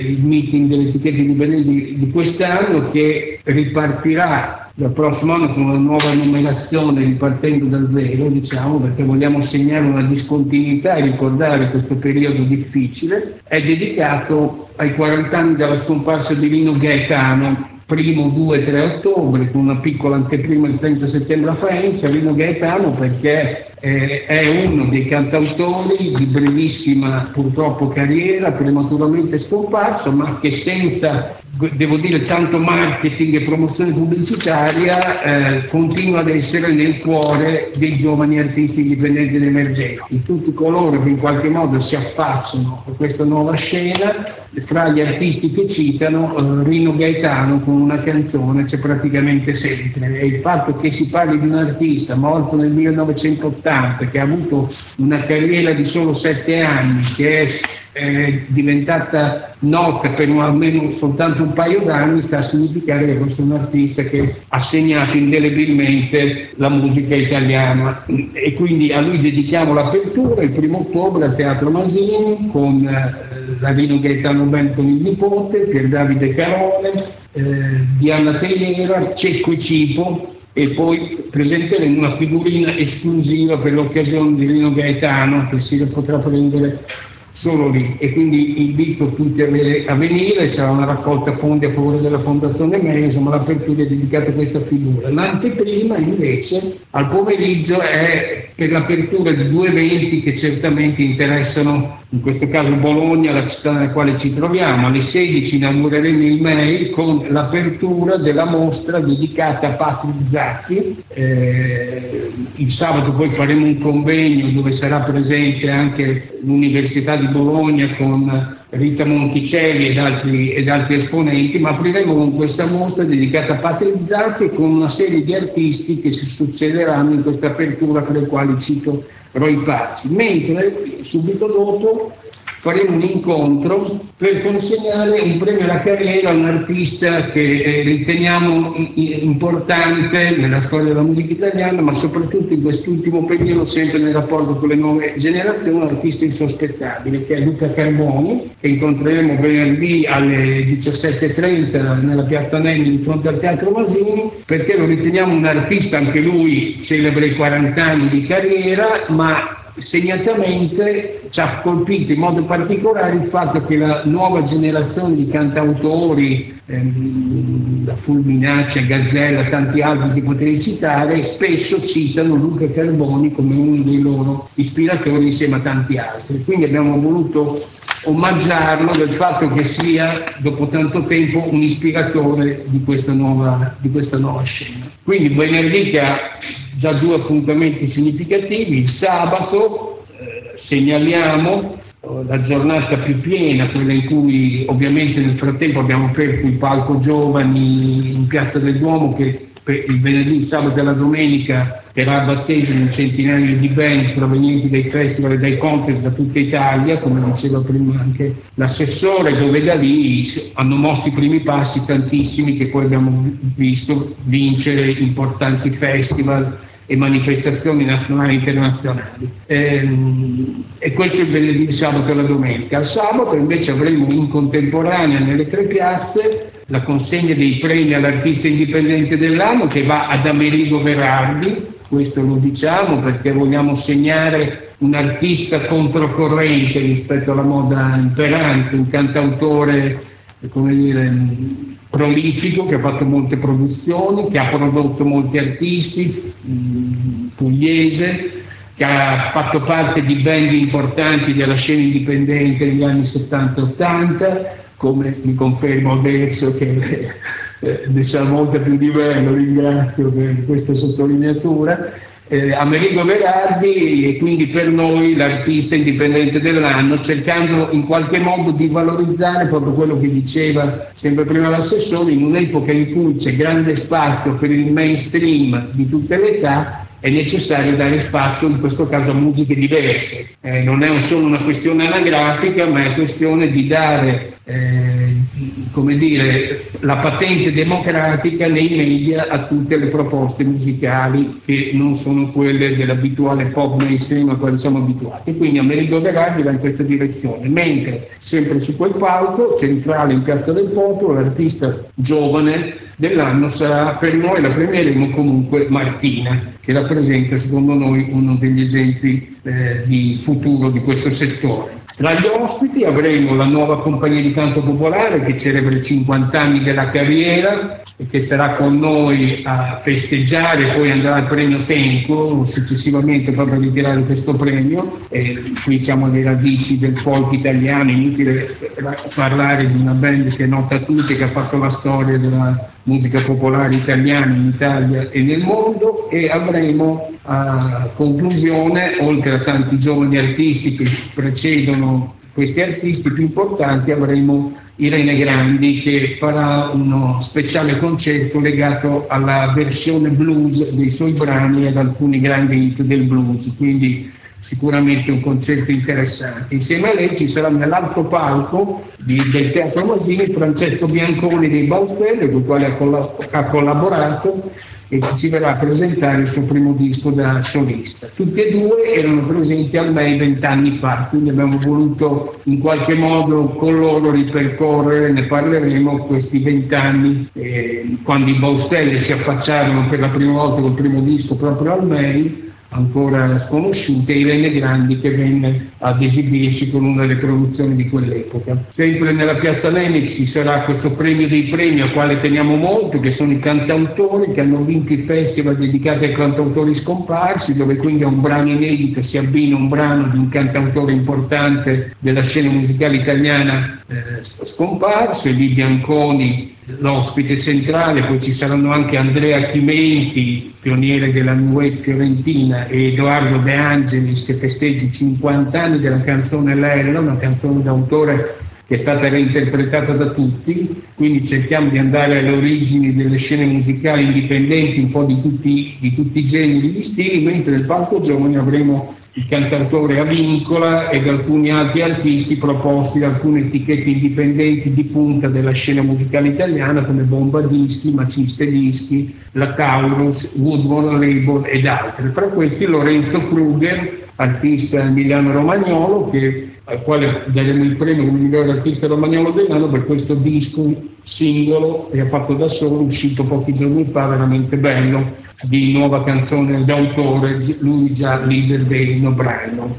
il meeting delle etichette indipendenti di quest'anno che ripartirà dal prossimo anno con una nuova numerazione ripartendo da zero, diciamo, perché vogliamo segnare una discontinuità e ricordare questo periodo difficile, è dedicato ai 40 anni dalla scomparsa di Lino Gaetano, primo 2-3 ottobre con una piccola anteprima il 30 settembre a Faenza, Rino Gaetano perché eh, è uno dei cantautori di brevissima purtroppo carriera, prematuramente scomparso, ma che senza devo dire tanto marketing e promozione pubblicitaria eh, continua ad essere nel cuore dei giovani artisti indipendenti ed emergenti. Tutti coloro che in qualche modo si affacciano a questa nuova scena fra gli artisti che citano eh, Rino Gaetano con una canzone c'è praticamente sempre. E il fatto che si parli di un artista morto nel 1980 che ha avuto una carriera di solo sette anni che è è diventata nota per almeno soltanto un paio d'anni, sta a significare che questo è un artista che ha segnato indelebilmente la musica italiana. E quindi a lui dedichiamo l'apertura il primo ottobre al Teatro Masini con eh, Lavino Gaetano Ben con il nipote, Pier Davide Carone, eh, Diana Teiera, Cecco e Cipo e poi presenteremo una figurina esclusiva per l'occasione di Rino Gaetano che si potrà prendere solo lì e quindi invito tutti a venire, sarà una raccolta fondi a favore della Fondazione Meso, ma l'apertura è dedicata a questa figura. L'anteprima invece al pomeriggio è per l'apertura di due eventi che certamente interessano, in questo caso Bologna, la città nella quale ci troviamo. Alle 16 inaugureremo il mail con l'apertura della mostra dedicata a Patrick Zacchi. Eh, il sabato poi faremo un convegno dove sarà presente anche l'Università di Bologna con Rita Monticelli ed altri, ed altri, esponenti, ma apriremo con questa mostra dedicata a Patrick Zacchi con una serie di artisti che si succederanno in questa apertura, fra i quali cito Roy Pacci. Mentre subito dopo faremo un incontro per consegnare un premio alla carriera a un artista che eh, riteniamo importante nella storia della musica italiana, ma soprattutto in quest'ultimo periodo, sempre nel rapporto con le nuove generazioni, un artista insospettabile che è Luca Carboni, che incontreremo venerdì alle 17.30 nella piazza Nenni di fronte al Teatro Masini, perché lo riteniamo un artista, anche lui celebre i 40 anni di carriera, ma segnatamente ci ha colpito in modo particolare il fatto che la nuova generazione di cantautori, ehm, Fulminaccia, Gazzella, tanti altri che potrei citare, spesso citano Luca Carboni come uno dei loro ispiratori insieme a tanti altri. Quindi abbiamo voluto omaggiarlo del fatto che sia, dopo tanto tempo, un ispiratore di questa nuova, di questa nuova scena. Quindi venerdì che ha già due appuntamenti significativi, il sabato eh, segnaliamo eh, la giornata più piena, quella in cui ovviamente nel frattempo abbiamo aperto il palco giovani in Piazza del Duomo che il venerdì, il sabato e la domenica terrà battesimo un centinaio di band provenienti dai festival e dai contest da tutta Italia, come diceva prima anche l'assessore, dove da lì hanno mosso i primi passi tantissimi che poi abbiamo visto vincere importanti festival e manifestazioni nazionali e internazionali. E, ehm, e questo è il venerdì, il sabato e la domenica. Al sabato invece avremo in contemporanea nelle tre piazze la consegna dei premi all'artista indipendente dell'anno che va ad Amerigo Verardi, questo lo diciamo perché vogliamo segnare un artista controcorrente rispetto alla moda imperante, un cantautore, come dire, prolifico, che ha fatto molte produzioni, che ha prodotto molti artisti, mm, pugliese, che ha fatto parte di band importanti della scena indipendente negli anni 70-80, come mi confermo adesso che eh, sa molto più di me, lo ringrazio per questa sottolineatura. Eh, Amerigo Verardi e quindi per noi l'artista indipendente dell'anno, cercando in qualche modo di valorizzare proprio quello che diceva sempre prima l'assessore, in un'epoca in cui c'è grande spazio per il mainstream di tutte le età, è necessario dare spazio in questo caso a musiche diverse. Eh, non è solo una questione anagrafica, ma è questione di dare eh, come dire, la patente democratica nei media a tutte le proposte musicali che non sono quelle dell'abituale pop mainstream a cui siamo abituati. Quindi Amerigo Verardi va in questa direzione, mentre sempre su quel palco centrale in Piazza del Popolo l'artista giovane dell'anno sarà per noi la premieremo comunque Martina, che rappresenta secondo noi uno degli esempi eh, di futuro di questo settore. Tra gli ospiti avremo la nuova compagnia di canto popolare che celebra i 50 anni della carriera e che sarà con noi a festeggiare, poi andrà al premio Tenco successivamente proprio a ritirare questo premio. E qui siamo alle radici del folk italiano, inutile parlare di una band che è nota a tutti, che ha fatto la storia della musica popolare italiana in Italia e nel mondo e avremo a conclusione, oltre a tanti giovani artisti che precedono questi artisti più importanti, avremo Irene Grandi che farà uno speciale concerto legato alla versione blues dei suoi brani ed alcuni grandi hit del blues, quindi sicuramente un concerto interessante. Insieme a lei ci sarà nell'altro palco di, del Teatro Masini Francesco Bianconi dei Baustelle, con il quale ha, colla- ha collaborato e ci verrà a presentare il suo primo disco da solista. Tutti e due erano presenti al MEI vent'anni fa, quindi abbiamo voluto in qualche modo con loro ripercorrere, ne parleremo, questi vent'anni, eh, quando i Baustelle si affacciarono per la prima volta col primo disco proprio al MEI ancora sconosciute, Irene Grandi che venne ad esibirsi con una delle produzioni di quell'epoca. Sempre nella piazza Lenix ci sarà questo premio dei premi al quale teniamo molto, che sono i cantautori che hanno vinto i festival dedicati ai cantautori scomparsi, dove quindi a un brano inedito si abbina un brano di un cantautore importante della scena musicale italiana eh, scomparso, e Bianconi l'ospite centrale, poi ci saranno anche Andrea Chimenti, pioniere della Wave fiorentina, e Edoardo De Angelis che festeggia i 50 anni della canzone Lella, una canzone d'autore che è stata reinterpretata da tutti, quindi cerchiamo di andare alle origini delle scene musicali indipendenti, un po' di tutti, di tutti i generi di stili, mentre nel palco giovani avremo il cantautore Avincola ed alcuni altri artisti proposti da alcune etichette indipendenti di punta della scena musicale italiana come Bomba Dischi, Maciste Dischi, La Taurus, Woodward Label ed altri. Fra questi Lorenzo Kruger, artista emiliano-romagnolo, che, al quale daremo il premio come miglior artista romagnolo dell'anno per questo disco singolo che ha fatto da solo, uscito pochi giorni fa, veramente bello di nuova canzone d'autore, lui già leader dei No Brano.